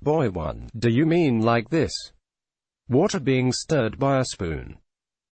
Boy 1. Do you mean like this? Water being stirred by a spoon.